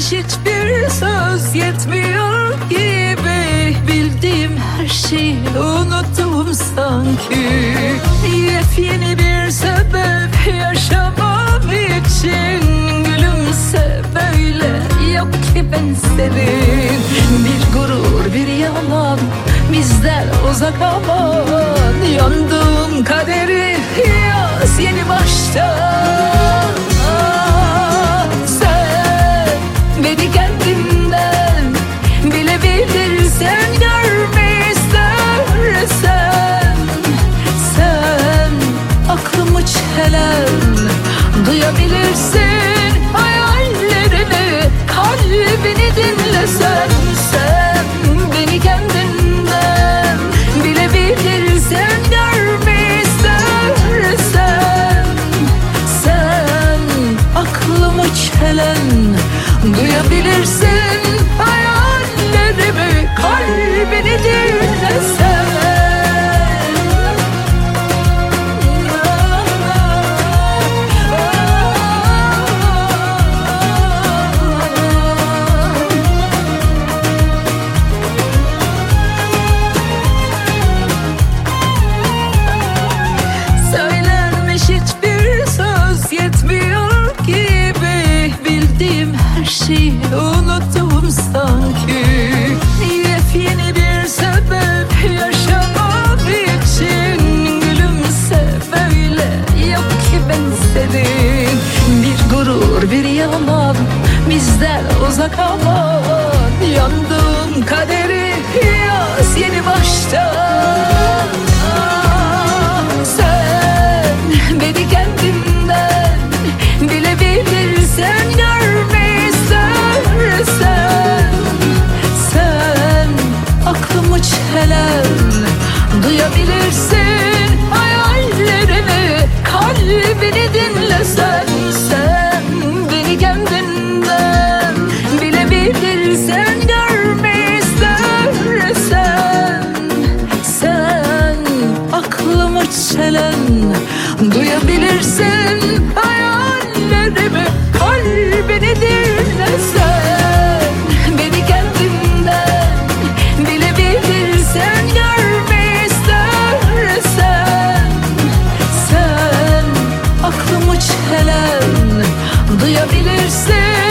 hiçbir söz yetmiyor gibi. Bildiğim her şeyi unuttum sanki. Yepyeni bir sebep yaşamam için. Gülümse böyle yok ki ben senin. Bir gurur bir yalan bizden uzak aman. Yandım kaderi yaz yeni baştan bilebilirsen Görmeyi istersen Sen aklımı çelen Duyabilirsin şeyi unuttum sanki. Yepyeni bir sebep yaşamak için Gülümse böyle yok ki ben senin. Bir gurur bir yalan bizden uzak aman çelen Duyabilirsin hayallerimi. Kalbini dinlesen Beni kendinden bilebilirsen Görmeyi istersen. Sen aklımı çelen Duyabilirsin